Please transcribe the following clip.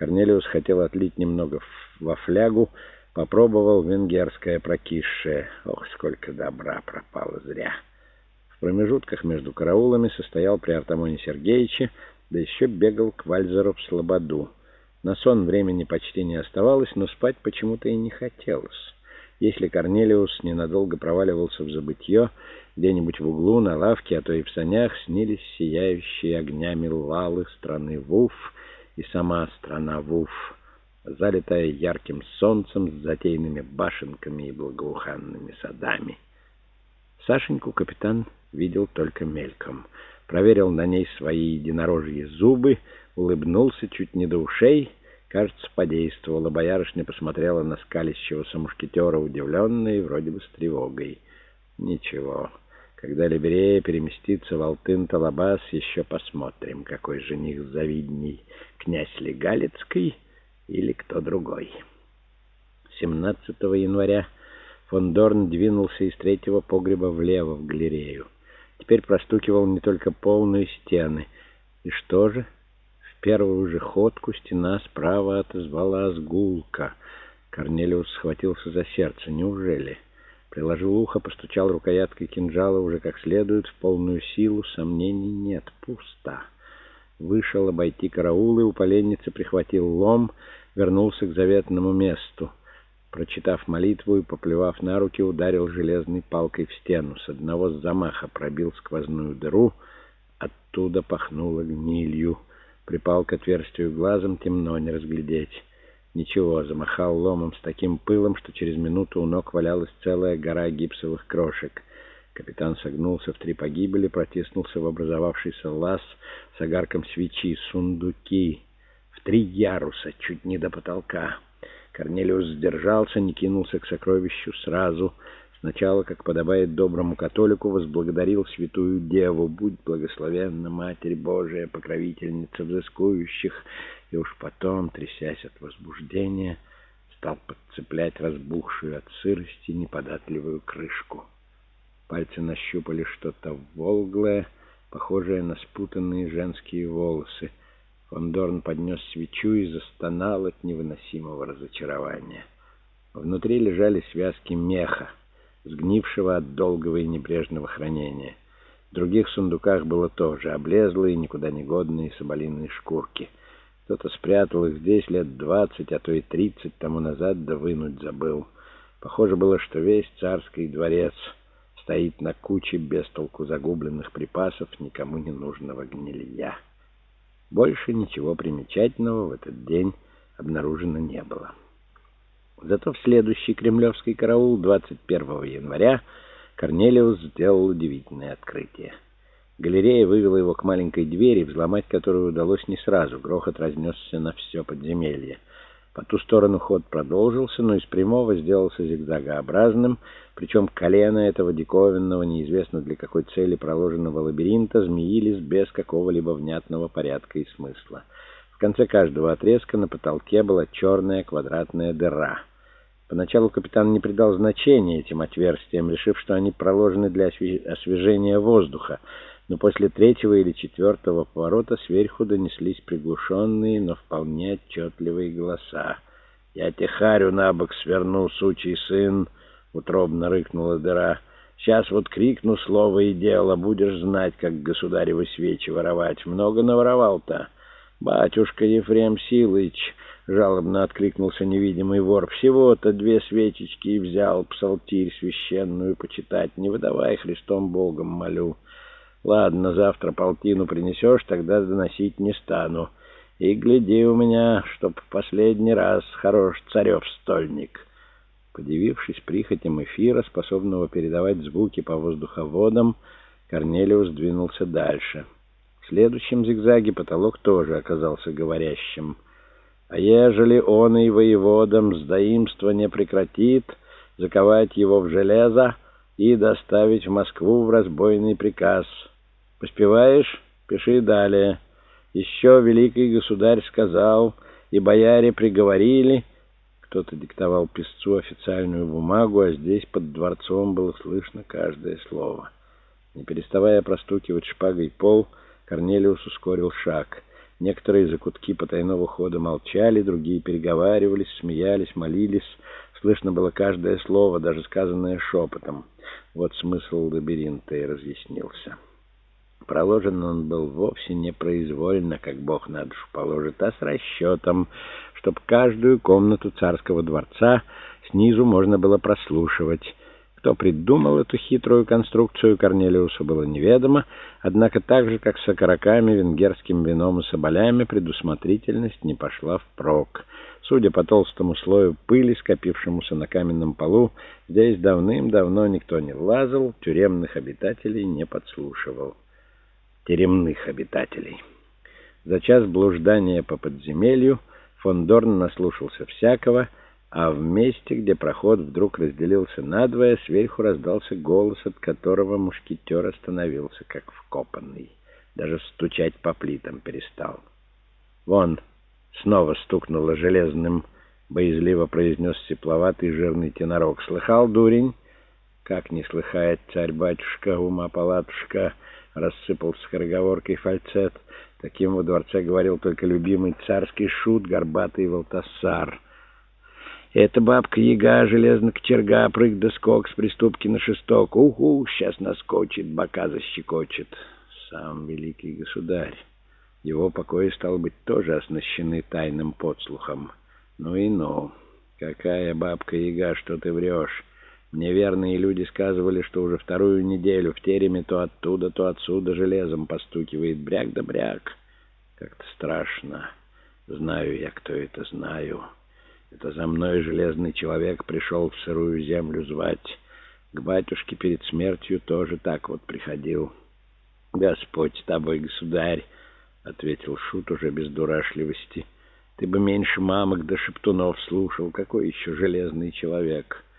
Корнелиус хотел отлить немного во флягу, попробовал венгерское прокисшее. Ох, сколько добра пропало зря. В промежутках между караулами состоял при Артамоне Сергеевиче, да еще бегал к Вальзеру в Слободу. На сон времени почти не оставалось, но спать почему-то и не хотелось. Если Корнелиус ненадолго проваливался в забытье, где-нибудь в углу, на лавке, а то и в санях, снились сияющие огнями лалы страны Вуф и сама страна Вуф, залитая ярким солнцем с затейными башенками и благоуханными садами. Сашеньку капитан видел только мельком. Проверил на ней свои единорожьи зубы, улыбнулся чуть не до ушей. Кажется, подействовало. Боярышня посмотрела на скалящегося мушкетера удивленно и вроде бы с тревогой. Ничего. Когда Либерея переместится в Алтын-Талабас, еще посмотрим, какой жених завидней, князь Легалецкий или кто другой. 17 января фон Дорн двинулся из третьего погреба влево, в галерею. Теперь простукивал не только полные стены. И что же? В первую же ходку стена справа отозвалась гулко. Корнелиус схватился за сердце. Неужели? Приложил ухо, постучал рукояткой кинжала уже как следует, в полную силу. Сомнений нет. Пусто. Вышел обойти караулы, у поленницы прихватил лом, вернулся к заветному месту. Прочитав молитву и поплевав на руки, ударил железной палкой в стену. С одного замаха пробил сквозную дыру, оттуда пахнуло гнилью. Припал к отверстию глазом, темно не разглядеть. Ничего, замахал ломом с таким пылом, что через минуту у ног валялась целая гора гипсовых крошек. Капитан согнулся в три погибели, протиснулся в образовавшийся лаз с огарком свечи, сундуки в три яруса, чуть не до потолка. Корнелиус сдержался, не кинулся к сокровищу сразу. Сначала, как подобает доброму католику, возблагодарил святую Деву. «Будь благословенна, Матерь Божия, покровительница взыскующих!» И уж потом, трясясь от возбуждения, стал подцеплять разбухшую от сырости неподатливую крышку. Пальцы нащупали что-то волглое, похожее на спутанные женские волосы. Фондорн поднес свечу и застонал от невыносимого разочарования. Внутри лежали связки меха, сгнившего от долгого и небрежного хранения. В других сундуках было тоже облезлые, никуда не годные соболиные шкурки. Кто-то спрятал их здесь лет двадцать, а то и тридцать тому назад, да вынуть забыл. Похоже было, что весь царский дворец стоит на куче бестолку загубленных припасов никому не нужного гнилья. Больше ничего примечательного в этот день обнаружено не было. Зато в следующий кремлевский караул 21 января Корнелиус сделал удивительное открытие. Галерея вывела его к маленькой двери, взломать которую удалось не сразу. Грохот разнесся на все подземелье. По ту сторону ход продолжился, но из прямого сделался зигзагообразным, причем колено этого диковинного, неизвестно для какой цели проложенного лабиринта, змеились без какого-либо внятного порядка и смысла. В конце каждого отрезка на потолке была черная квадратная дыра. Поначалу капитан не придал значения этим отверстиям, решив, что они проложены для освежения воздуха, но после третьего или четвертого поворота сверху донеслись приглушенные, но вполне отчетливые голоса. «Я тихарю на бок сверну, сучий сын!» — утробно рыкнула дыра. «Сейчас вот крикну слово и дело, будешь знать, как государевы свечи воровать. Много наворовал-то!» «Батюшка Ефрем Силыч!» — жалобно откликнулся невидимый вор. «Всего-то две свечечки и взял псалтирь священную почитать. Не выдавай Христом Богом, молю». Ладно, завтра полтину принесешь, тогда доносить не стану. И гляди у меня, чтоб в последний раз хорош царев стольник. Подивившись прихотям эфира, способного передавать звуки по воздуховодам, Корнелиус двинулся дальше. В следующем зигзаге потолок тоже оказался говорящим. А ежели он и воеводам сдаимство не прекратит, заковать его в железо и доставить в Москву в разбойный приказ — Поспеваешь? Пиши далее. Еще великий государь сказал, и бояре приговорили. Кто-то диктовал писцу официальную бумагу, а здесь под дворцом было слышно каждое слово. Не переставая простукивать шпагой пол, Корнелиус ускорил шаг. Некоторые закутки потайного хода молчали, другие переговаривались, смеялись, молились. Слышно было каждое слово, даже сказанное шепотом. Вот смысл лабиринта и разъяснился. Проложен он был вовсе не произвольно, как Бог на душу положит, а с расчетом, чтоб каждую комнату царского дворца снизу можно было прослушивать. Кто придумал эту хитрую конструкцию, Корнелиусу было неведомо, однако так же, как с окороками, венгерским вином и соболями, предусмотрительность не пошла впрок. Судя по толстому слою пыли, скопившемуся на каменном полу, здесь давным-давно никто не лазал, тюремных обитателей не подслушивал. Теремных обитателей. За час блуждания по подземелью фон Дорн наслушался всякого, а в месте, где проход вдруг разделился надвое, сверху раздался голос, от которого мушкетер остановился, как вкопанный. Даже стучать по плитам перестал. «Вон!» — снова стукнуло железным, боязливо произнес тепловатый жирный тенорок. «Слыхал, дурень?» «Как не слыхает царь-батюшка, ума-палатушка!» — рассыпался скороговоркой фальцет. Таким во дворце говорил только любимый царский шут, горбатый Валтасар — эта бабка-яга, железно кочерга, прыг да скок с приступки на шесток. Уху, сейчас наскочит, бока защекочет. Сам великий государь. Его покои, стал быть, тоже оснащены тайным подслухом. Ну и ну. Какая бабка-яга, что ты врешь? Мне верные люди сказывали, что уже вторую неделю в тереме то оттуда, то отсюда железом постукивает бряк да бряк. Как-то страшно. Знаю я, кто это знаю». Это за мной железный человек пришел в сырую землю звать. К батюшке перед смертью тоже так вот приходил. — Господь тобой, государь, — ответил Шут уже без дурашливости. — Ты бы меньше мамок да шептунов слушал. Какой еще железный человек? —